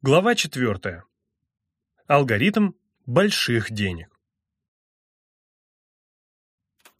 Глава 4. Алгоритм больших денег.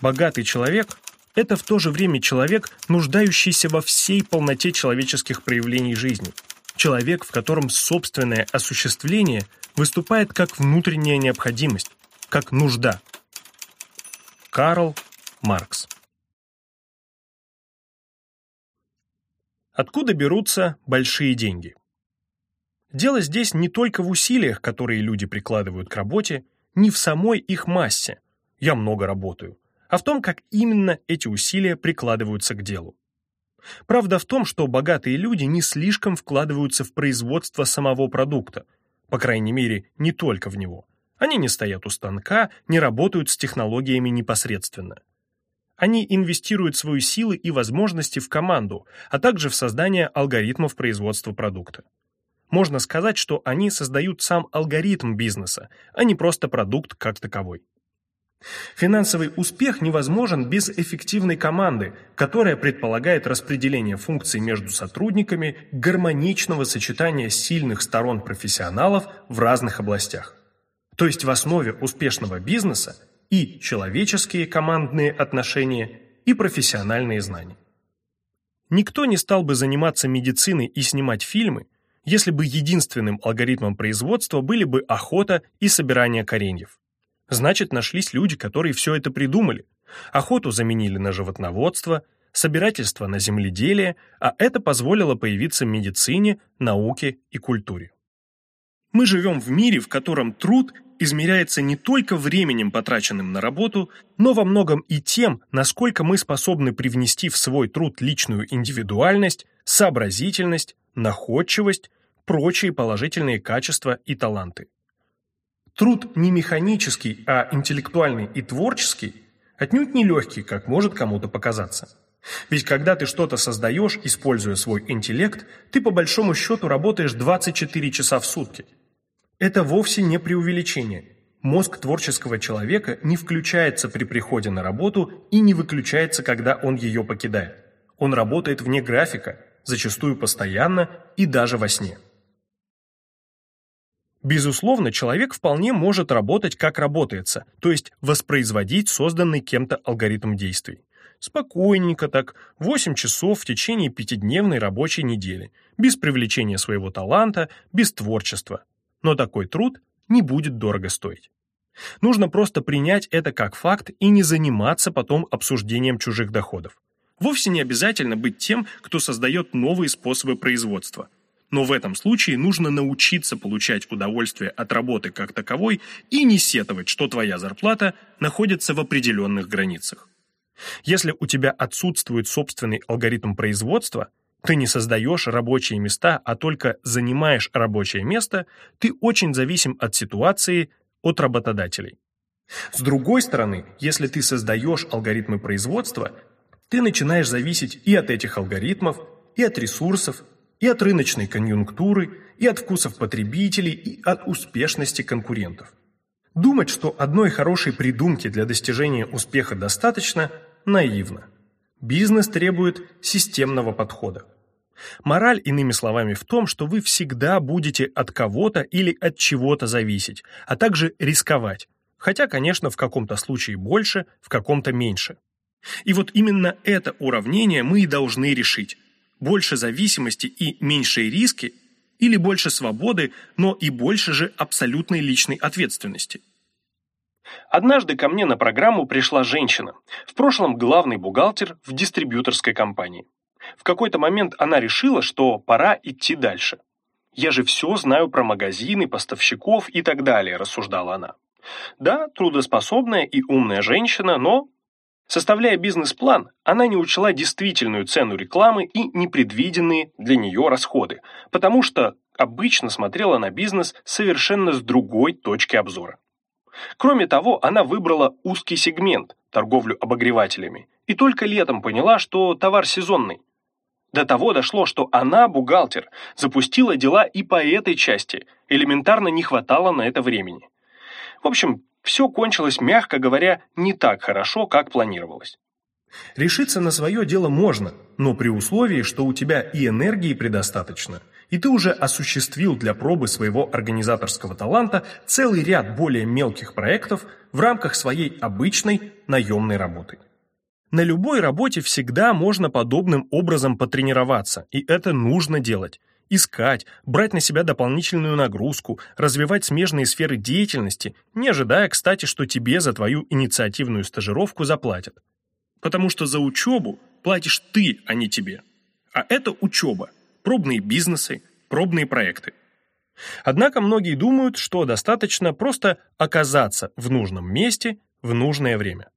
Богатый человек – это в то же время человек, нуждающийся во всей полноте человеческих проявлений жизни. Человек, в котором собственное осуществление выступает как внутренняя необходимость, как нужда. Карл Маркс. Откуда берутся большие деньги? Дело здесь не только в усилиях, которые люди прикладывают к работе, не в самой их массе «я много работаю», а в том, как именно эти усилия прикладываются к делу. Правда в том, что богатые люди не слишком вкладываются в производство самого продукта, по крайней мере, не только в него. Они не стоят у станка, не работают с технологиями непосредственно. Они инвестируют свои силы и возможности в команду, а также в создание алгоритмов производства продукта. Можно сказать, что они создают сам алгоритм бизнеса, а не просто продукт как таковой. Финансовый успех невозможен без эффективной команды, которая предполагает распределение функций между сотрудниками, гармоничного сочетания сильных сторон профессионалов в разных областях. То есть в основе успешного бизнеса и человеческие командные отношения, и профессиональные знания. Никто не стал бы заниматься медициной и снимать фильмы, если бы единственным алгоритмом производства были бы охота и собирание кореньев. Значит, нашлись люди, которые все это придумали. Охоту заменили на животноводство, собирательство на земледелие, а это позволило появиться медицине, науке и культуре. Мы живем в мире, в котором труд измеряется не только временем, потраченным на работу, но во многом и тем, насколько мы способны привнести в свой труд личную индивидуальность, сообразительность, находчивость, прочие положительные качества и таланты. Труд не механический, а интеллектуальный и творческий отнюдь не легкий, как может кому-то показаться. Ведь когда ты что-то создаешь, используя свой интеллект, ты по большому счету работаешь 24 часа в сутки. Это вовсе не преувеличение. Мозг творческого человека не включается при приходе на работу и не выключается, когда он ее покидает. Он работает вне графика, зачастую постоянно и даже во сне. Безусловно, человек вполне может работать как работается, то есть воспроизводить созданный кем-то алгоритм действий. Спокойненько так, 8 часов в течение пятидневной рабочей недели, без привлечения своего таланта, без творчества. Но такой труд не будет дорого стоить. Нужно просто принять это как факт и не заниматься потом обсуждением чужих доходов. Вовсе не обязательно быть тем, кто создает новые способы производства. Но в этом случае нужно научиться получать удовольствие от работы как таковой и не сетовать, что твоя зарплата находится в определенных границах. Если у тебя отсутствует собственный алгоритм производства, ты не создаешь рабочие места, а только занимаешь рабочее место, ты очень зависим от ситуации, от работодателей. С другой стороны, если ты создаешь алгоритмы производства, ты начинаешь зависеть и от этих алгоритмов, и от ресурсов, и от рыночной конъюнктуры, и от вкусов потребителей, и от успешности конкурентов. Думать, что одной хорошей придумки для достижения успеха достаточно, наивно. Бизнес требует системного подхода. Мораль, иными словами, в том, что вы всегда будете от кого-то или от чего-то зависеть, а также рисковать. Хотя, конечно, в каком-то случае больше, в каком-то меньше. И вот именно это уравнение мы и должны решить. Больше зависимости и меньшие риски или больше свободы, но и больше же абсолютной личной ответственности. Однажды ко мне на программу пришла женщина, в прошлом главный бухгалтер в дистрибьюторской компании. В какой-то момент она решила, что пора идти дальше. «Я же все знаю про магазины, поставщиков и так далее», – рассуждала она. Да, трудоспособная и умная женщина, но Составляя бизнес-план, она не учла действительную цену рекламы и непредвиденные для нее расходы, потому что обычно смотрела на бизнес совершенно с другой точки обзора. Кроме того, она выбрала узкий сегмент – торговлю обогревателями, и только летом поняла, что товар сезонный. До того дошло, что она, бухгалтер, запустила дела и по этой части, элементарно не хватало на это времени. В общем, все кончилось, мягко говоря, не так хорошо, как планировалось. Решиться на свое дело можно, но при условии, что у тебя и энергии предостаточно, и ты уже осуществил для пробы своего организаторского таланта целый ряд более мелких проектов в рамках своей обычной наемной работы. На любой работе всегда можно подобным образом потренироваться, и это нужно делать. Искать, брать на себя дополнительную нагрузку, развивать смежные сферы деятельности, не ожидая, кстати, что тебе за твою инициативную стажировку заплатят. Потому что за учебу платишь ты, а не тебе. А это учеба – пробные бизнесы, пробные проекты. Однако многие думают, что достаточно просто оказаться в нужном месте в нужное время.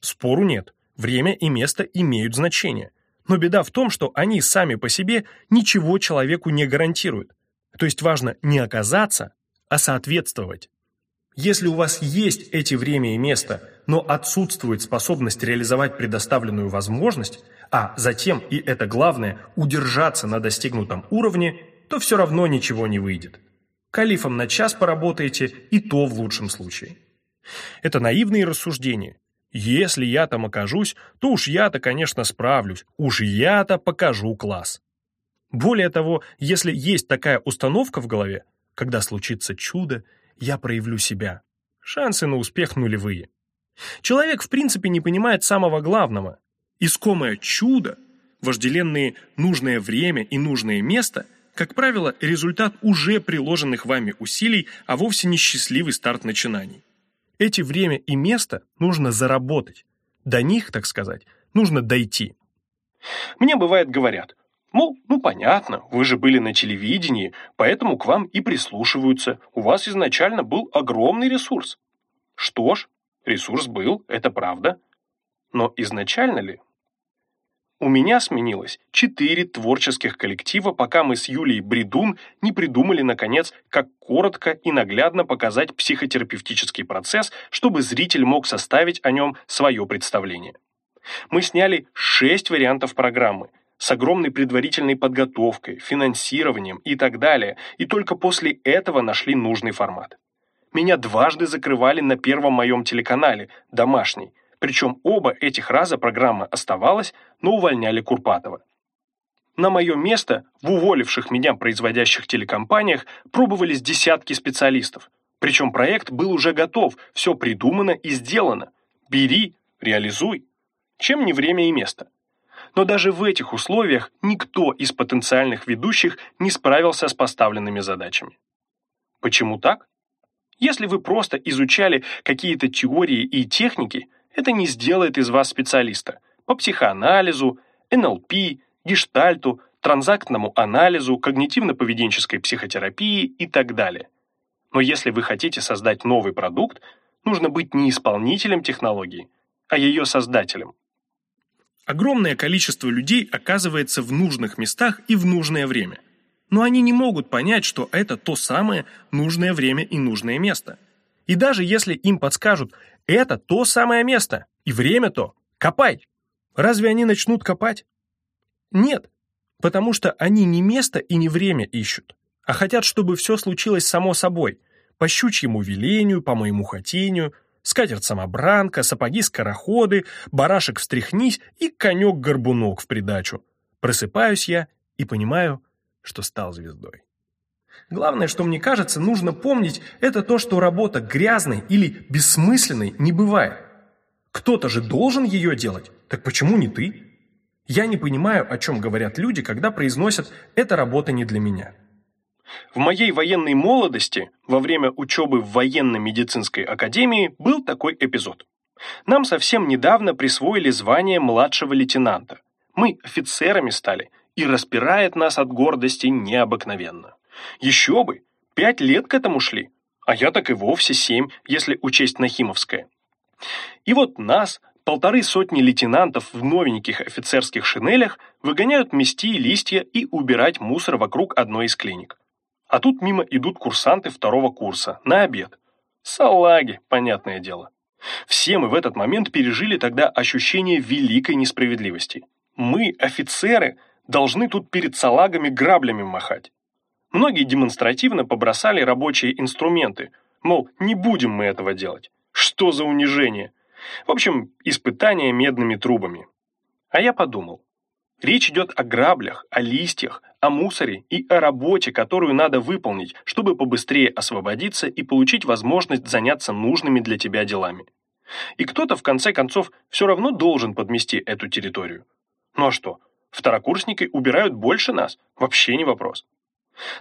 Спору нет, время и место имеют значение. Но беда в том, что они сами по себе ничего человеку не гарантируют. То есть важно не оказаться, а соответствовать. Если у вас есть эти время и место, но отсутствует способность реализовать предоставленную возможность, а затем, и это главное, удержаться на достигнутом уровне, то все равно ничего не выйдет. Калифом на час поработаете, и то в лучшем случае. Это наивные рассуждения. Если я там окажусь, то уж я-то, конечно, справлюсь, уж я-то покажу класс. Более того, если есть такая установка в голове, когда случится чудо, я проявлю себя. Шансы на успех нулевые. Человек в принципе не понимает самого главного. Искомое чудо, вожделенные нужное время и нужное место, как правило, результат уже приложенных вами усилий, а вовсе не счастливый старт начинаний. Эти время и место нужно заработать. До них, так сказать, нужно дойти. Мне бывает говорят, мол, ну понятно, вы же были на телевидении, поэтому к вам и прислушиваются, у вас изначально был огромный ресурс. Что ж, ресурс был, это правда. Но изначально ли? У меня сменилось четыре творческих коллектива, пока мы с Юлией Бредун не придумали, наконец, как коротко и наглядно показать психотерапевтический процесс, чтобы зритель мог составить о нем свое представление. Мы сняли шесть вариантов программы с огромной предварительной подготовкой, финансированием и так далее, и только после этого нашли нужный формат. Меня дважды закрывали на первом моем телеканале, домашний, причем оба этих раза программа оставалась, но увольняли Курпатова. На мое место в уволивших меня производящих телекомпаниях пробовались десятки специалистов. Причем проект был уже готов, все придумано и сделано. Бери, реализуй. Чем не время и место. Но даже в этих условиях никто из потенциальных ведущих не справился с поставленными задачами. Почему так? Если вы просто изучали какие-то теории и техники, это не сделает из вас специалиста по психоанализу, НЛП, гештальту, транзактному анализу, когнитивно-поведенческой психотерапии и так далее. Но если вы хотите создать новый продукт, нужно быть не исполнителем технологии, а ее создателем. Огромное количество людей оказывается в нужных местах и в нужное время. Но они не могут понять, что это то самое нужное время и нужное место. И даже если им подскажут, это то самое место. И время то. Копай. Разве они начнут копать? Нет. Потому что они не место и не время ищут, а хотят, чтобы все случилось само собой, по щучьему велению, по моему хотению, скатерть-самобранка, сапоги-скороходы, барашек встряхнись и конек-горбунок в придачу. Просыпаюсь я и понимаю, что стал звездой. Главное, что мне кажется, нужно помнить, это то, что работа грязной или бессмысленной не бывает. Кто-то же должен ее делать, так почему не ты? Я не понимаю, о чем говорят люди, когда произносят «эта работа не для меня». В моей военной молодости, во время учебы в военно-медицинской академии, был такой эпизод. Нам совсем недавно присвоили звание младшего лейтенанта. Мы офицерами стали, и распирает нас от гордости необыкновенно. Еще бы, пять лет к этому шли, а я так и вовсе семь, если учесть Нахимовское. И вот нас, полторы сотни лейтенантов в новеньких офицерских шинелях, выгоняют мести листья и убирать мусор вокруг одной из клиник. А тут мимо идут курсанты второго курса, на обед. Салаги, понятное дело. Все мы в этот момент пережили тогда ощущение великой несправедливости. Мы, офицеры, должны тут перед салагами граблями махать. Многие демонстративно побросали рабочие инструменты, мол, не будем мы этого делать. Что за унижение? В общем, испытание медными трубами. А я подумал, речь идет о граблях, о листьях, о мусоре и о работе, которую надо выполнить, чтобы побыстрее освободиться и получить возможность заняться нужными для тебя делами. И кто-то, в конце концов, все равно должен подмести эту территорию. Ну а что, второкурсники убирают больше нас? Вообще не вопрос.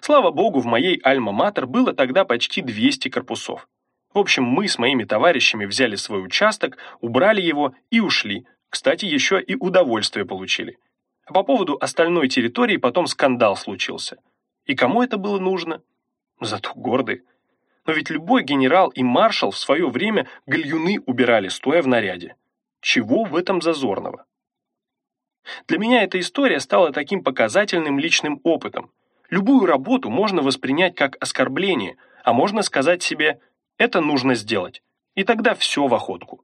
Слава богу, в моей альма-матер было тогда почти 200 корпусов. В общем, мы с моими товарищами взяли свой участок, убрали его и ушли. Кстати, еще и удовольствие получили. По поводу остальной территории потом скандал случился. И кому это было нужно? Зато гордые. Но ведь любой генерал и маршал в свое время гальюны убирали, стоя в наряде. Чего в этом зазорного? Для меня эта история стала таким показательным личным опытом. Любую работу можно воспринять как оскорбление, а можно сказать себе «это нужно сделать», и тогда все в охотку.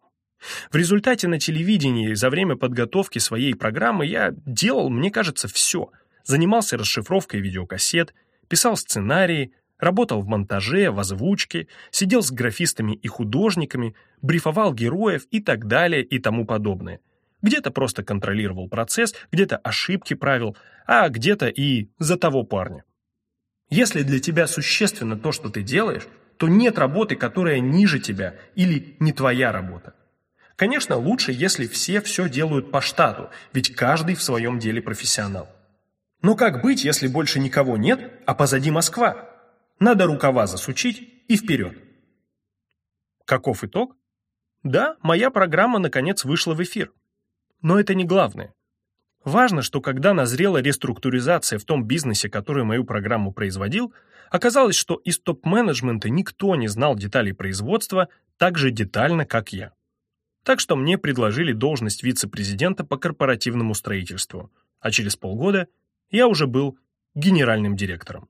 В результате на телевидении за время подготовки своей программы я делал, мне кажется, все. Занимался расшифровкой видеокассет, писал сценарии, работал в монтаже, в озвучке, сидел с графистами и художниками, брифовал героев и так далее и тому подобное. Где-то просто контролировал процесс, где-то ошибки правил, а где-то и за того парня. Если для тебя существенно то, что ты делаешь, то нет работы, которая ниже тебя или не твоя работа. Конечно, лучше, если все все делают по штату, ведь каждый в своем деле профессионал. Но как быть, если больше никого нет, а позади Москва? Надо рукава засучить и вперед. Каков итог? Да, моя программа наконец вышла в эфир. Но это не главное. Важно, что когда назрела реструктуризация в том бизнесе, который мою программу производил, оказалось, что из топ-менеджмента никто не знал деталей производства так же детально, как я. Так что мне предложили должность вице-президента по корпоративному строительству, а через полгода я уже был генеральным директором.